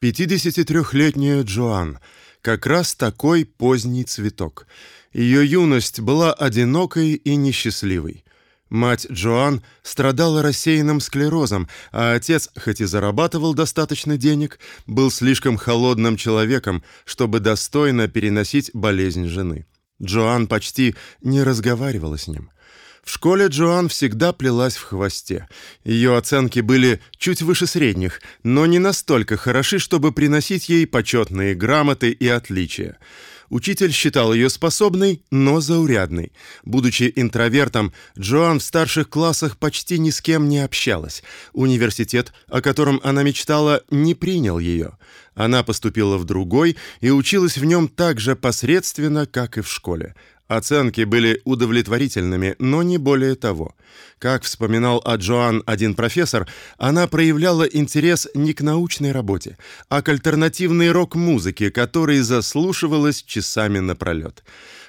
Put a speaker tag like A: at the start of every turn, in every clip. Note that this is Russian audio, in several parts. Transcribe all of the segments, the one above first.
A: 53-летняя Джоан, как раз такой поздний цветок. Ее юность была одинокой и несчастливой. Мать Джоан страдала рассеянным склерозом, а отец, хоть и зарабатывал достаточно денег, был слишком холодным человеком, чтобы достойно переносить болезнь жены. Джоан почти не разговаривала с ним. В школе Джоан всегда плелась в хвосте. Ее оценки были чуть выше средних, но не настолько хороши, чтобы приносить ей почетные грамоты и отличия. Учитель считал ее способной, но заурядной. Будучи интровертом, Джоан в старших классах почти ни с кем не общалась. Университет, о котором она мечтала, не принял ее. Она поступила в другой и училась в нем так же посредственно, как и в школе. Оценки были удовлетворительными, но не более того. Как вспоминал о Джоан один профессор, она проявляла интерес не к научной работе, а к альтернативной рок-музыке, которой заслушивалась часами напролет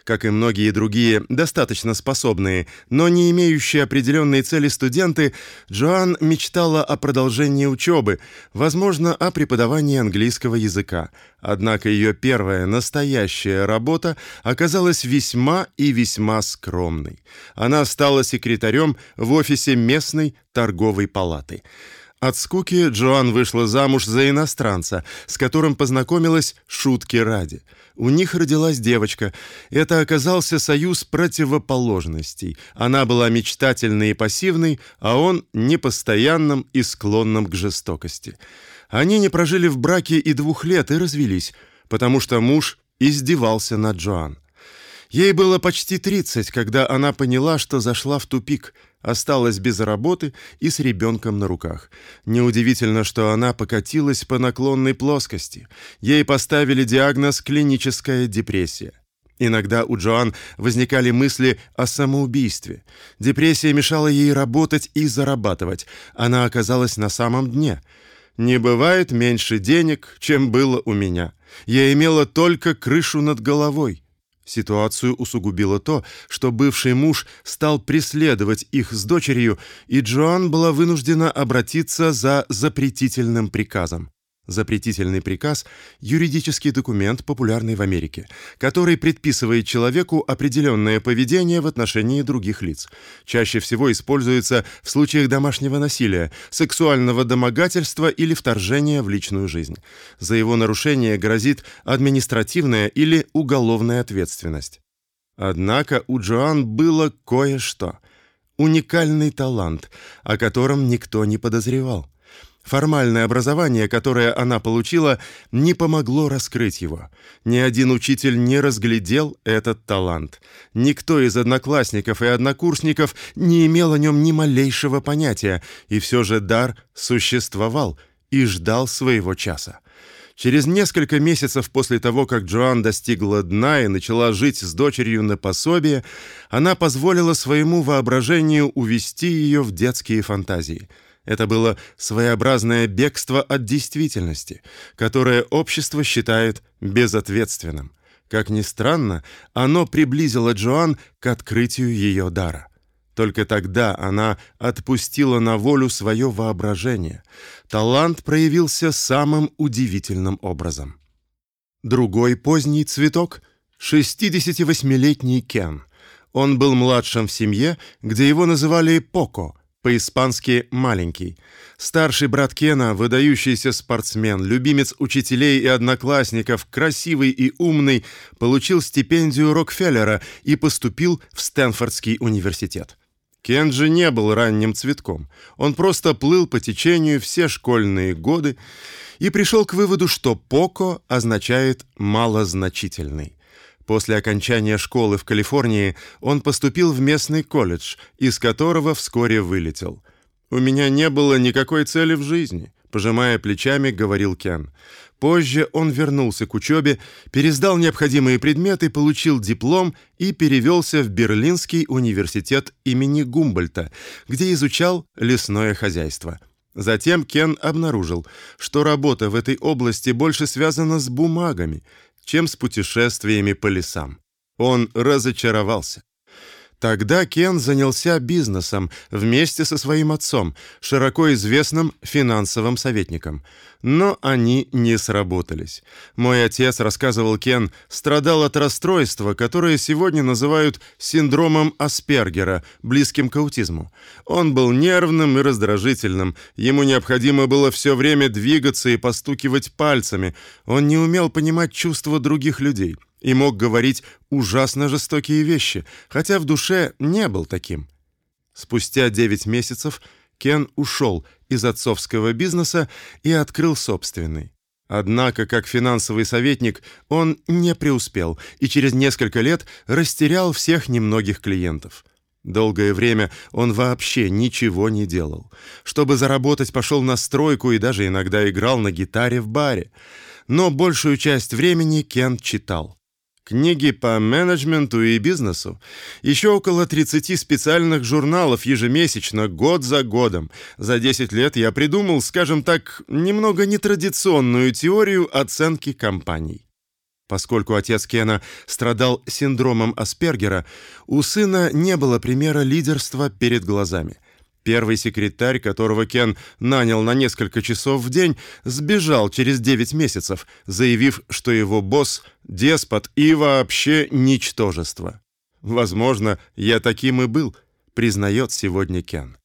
A: как и многие другие достаточно способные, но не имеющие определенной цели студенты, Джоан мечтала о продолжении учебы, возможно, о преподавании английского языка. Однако ее первая настоящая работа оказалась весьма и весьма скромной. Она стала секретарем в офисе местной торговой палаты. От скуки Джоан вышла замуж за иностранца, с которым познакомилась шутки ради. У них родилась девочка. Это оказался союз противоположностей. Она была мечтательной и пассивной, а он непостоянным и склонным к жестокости. Они не прожили в браке и двух лет и развелись, потому что муж издевался над Джоан. Ей было почти 30, когда она поняла, что зашла в тупик, осталась без работы и с ребенком на руках. Неудивительно, что она покатилась по наклонной плоскости. Ей поставили диагноз клиническая депрессия. Иногда у Джоан возникали мысли о самоубийстве. Депрессия мешала ей работать и зарабатывать. Она оказалась на самом дне. Не бывает меньше денег, чем было у меня. Я имела только крышу над головой. Ситуацию усугубило то, что бывший муж стал преследовать их с дочерью, и Джоан была вынуждена обратиться за запретительным приказом. Запретительный приказ юридический документ, популярный в Америке, который предписывает человеку определенное поведение в отношении других лиц. Чаще всего используется в случаях домашнего насилия, сексуального домогательства или вторжения в личную жизнь. За его нарушение грозит административная или уголовная ответственность. Однако у Джоан было кое-что уникальный талант, о котором никто не подозревал. Формальное образование, которое она получила, не помогло раскрыть его. Ни один учитель не разглядел этот талант. Никто из одноклассников и однокурсников не имел о нем ни малейшего понятия, и все же дар существовал и ждал своего часа. Через несколько месяцев после того, как Джоан достигла дна и начала жить с дочерью на пособие, она позволила своему воображению увести ее в детские фантазии – это было своеобразное бегство от действительности, которое общество считает безответственным. Как ни странно, оно приблизило Джоан к открытию ее дара. Только тогда она отпустила на волю свое воображение. Талант проявился самым удивительным образом. Другой поздний цветок 68-летний Кен. Он был младшим в семье, где его называли Поко, по-испански маленький. Старший брат Кена, выдающийся спортсмен, любимец учителей и одноклассников, красивый и умный, получил стипендию Рокфеллера и поступил в Стэнфордский университет. Кен же не был ранним цветком. Он просто плыл по течению все школьные годы и пришел к выводу, что поко означает малозначительный. После окончания школы в Калифорнии он поступил в местный колледж, из которого вскоре вылетел. У меня не было никакой цели в жизни, пожимая плечами, говорил Кен. Позже он вернулся к учебе, пересдал необходимые предметы, получил диплом и перевелся в Берлинский университет имени Гумбольдта, где изучал лесное хозяйство. Затем Кен обнаружил, что работа в этой области больше связана с бумагами, чем с путешествиями по лесам. Он разочаровался. Тогда Кен занялся бизнесом вместе со своим отцом, широко известным финансовым советником. Но они не сработались. Мой отец, рассказывал Кен, страдал от расстройства, которое сегодня называют синдромом Аспергера, близким к аутизму. Он был нервным и раздражительным. Ему необходимо было все время двигаться и постукивать пальцами. Он не умел понимать чувства других людей и мог говорить ужасно жестокие вещи, хотя в душе не был таким. Спустя 9 месяцев Кен ушел из отцовского бизнеса и открыл собственный. Однако, как финансовый советник, он не преуспел и через несколько лет растерял всех немногих клиентов. Долгое время он вообще ничего не делал. Чтобы заработать, пошел на стройку и даже иногда играл на гитаре в баре. Но большую часть времени Кен читал книги по менеджменту и бизнесу, еще около 30 специальных журналов ежемесячно, год за годом. За 10 лет я придумал, скажем так, немного нетрадиционную теорию оценки компаний. Поскольку отец Кена страдал синдромом Аспергера, у сына не было примера лидерства перед глазами – Первый секретарь, которого Кен нанял на несколько часов в день, сбежал через 9 месяцев, заявив, что его босс деспот и вообще ничтожество. Возможно, я таким и был, признает сегодня Кен.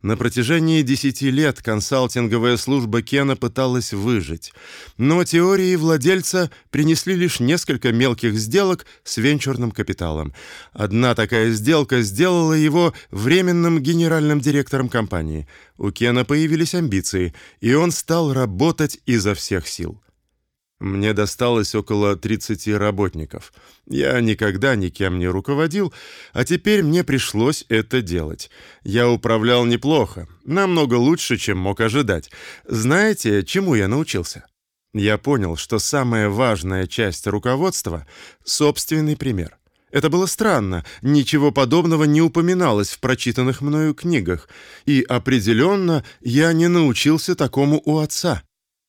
A: На протяжении десяти лет консалтинговая служба Кена пыталась выжить, но теории владельца принесли лишь несколько мелких сделок с венчурным капиталом. Одна такая сделка сделала его временным генеральным директором компании. У Кена появились амбиции, и он стал работать изо всех сил. Мне досталось около 30 работников. Я никогда никем не руководил, а теперь мне пришлось это делать. Я управлял неплохо, намного лучше, чем мог ожидать. Знаете, чему я научился? Я понял, что самая важная часть руководства собственный пример. Это было странно, ничего подобного не упоминалось в прочитанных мною книгах, и определенно я не научился такому у отца.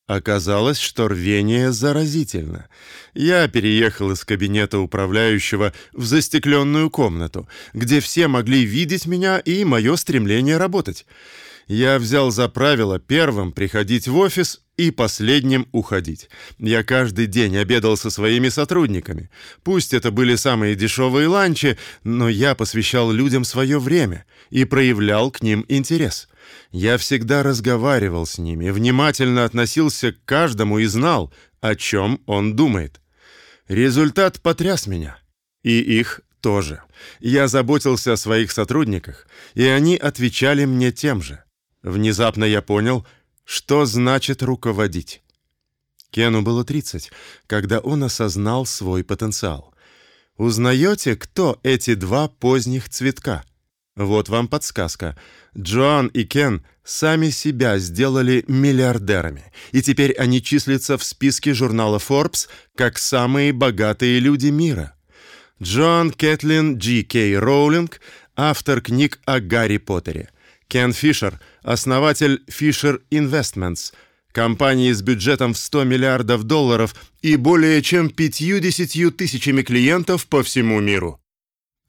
A: Оказалось, что рвение заразительно. Я переехал из кабинета управляющего в застекленную комнату, где все могли видеть меня и мое стремление работать. Я взял за правило первым приходить в офис и последним уходить. Я каждый день обедал со своими сотрудниками. Пусть это были самые дешевые ланчи, но я посвящал людям свое время и проявлял к ним интерес. Я всегда разговаривал с ними, внимательно относился к каждому и знал, о чем он думает. Результат потряс меня. И их тоже. Я заботился о своих сотрудниках, и они отвечали мне тем же. Внезапно я понял, что значит руководить. Кену было 30, когда он осознал свой потенциал. Узнаете, кто эти два поздних цветка? Вот вам подсказка. Джоан и Кен сами себя сделали миллиардерами, и теперь они числятся в списке журнала Forbes как самые богатые люди мира. Джоан Кэтлин Кей Роулинг, автор книг о Гарри Поттере. Кен Фишер, основатель Fisher Investments, компании с бюджетом в 100 миллиардов долларов и более чем 50 тысячами клиентов по всему миру.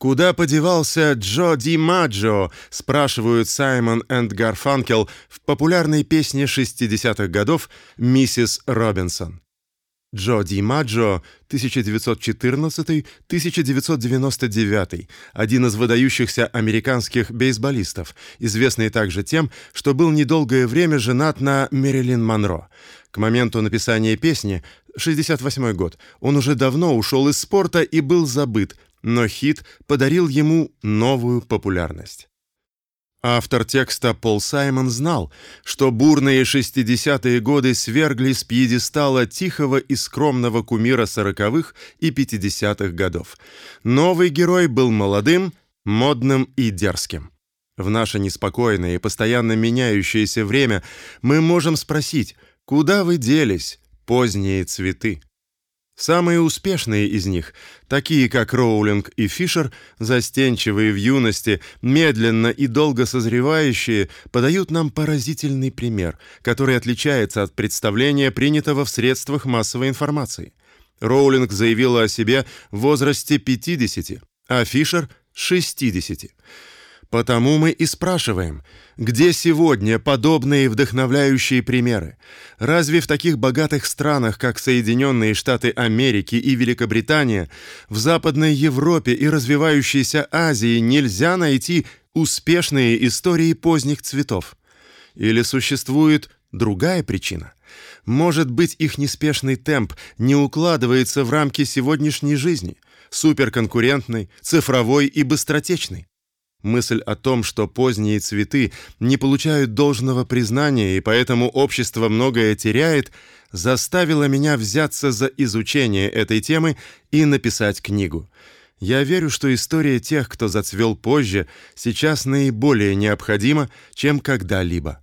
A: Куда подевался Джо Ди Маджо, спрашивают Саймон и Гарфанкел в популярной песне 60-х годов Миссис Робинсон. Джо Ди Маджо 1914-1999, один из выдающихся американских бейсболистов, известный также тем, что был недолгое время женат на Мэрилин Монро. К моменту написания песни 68 год. Он уже давно ушел из спорта и был забыт, но хит подарил ему новую популярность. Автор текста Пол Саймон знал, что бурные 60-е годы свергли с пьедестала тихого и скромного кумира сороковых и 50-х годов. Новый герой был молодым, модным и дерзким. В наше неспокойное и постоянно меняющееся время мы можем спросить, куда вы делись, поздние цветы? Самые успешные из них, такие как Роулинг и Фишер, застенчивые в юности, медленно и долго созревающие, подают нам поразительный пример, который отличается от представления, принятого в средствах массовой информации. Роулинг заявила о себе в возрасте 50, а Фишер 60. Потому мы и спрашиваем, где сегодня подобные вдохновляющие примеры? Разве в таких богатых странах, как Соединенные Штаты Америки и Великобритания, в Западной Европе и развивающейся Азии нельзя найти успешные истории поздних цветов? Или существует другая причина? Может быть, их неспешный темп не укладывается в рамки сегодняшней жизни, суперконкурентной, цифровой и быстротечной? Мысль о том, что поздние цветы не получают должного признания и поэтому общество многое теряет, заставила меня взяться за изучение этой темы и написать книгу. Я верю, что история тех, кто зацвел позже, сейчас наиболее необходима, чем когда-либо.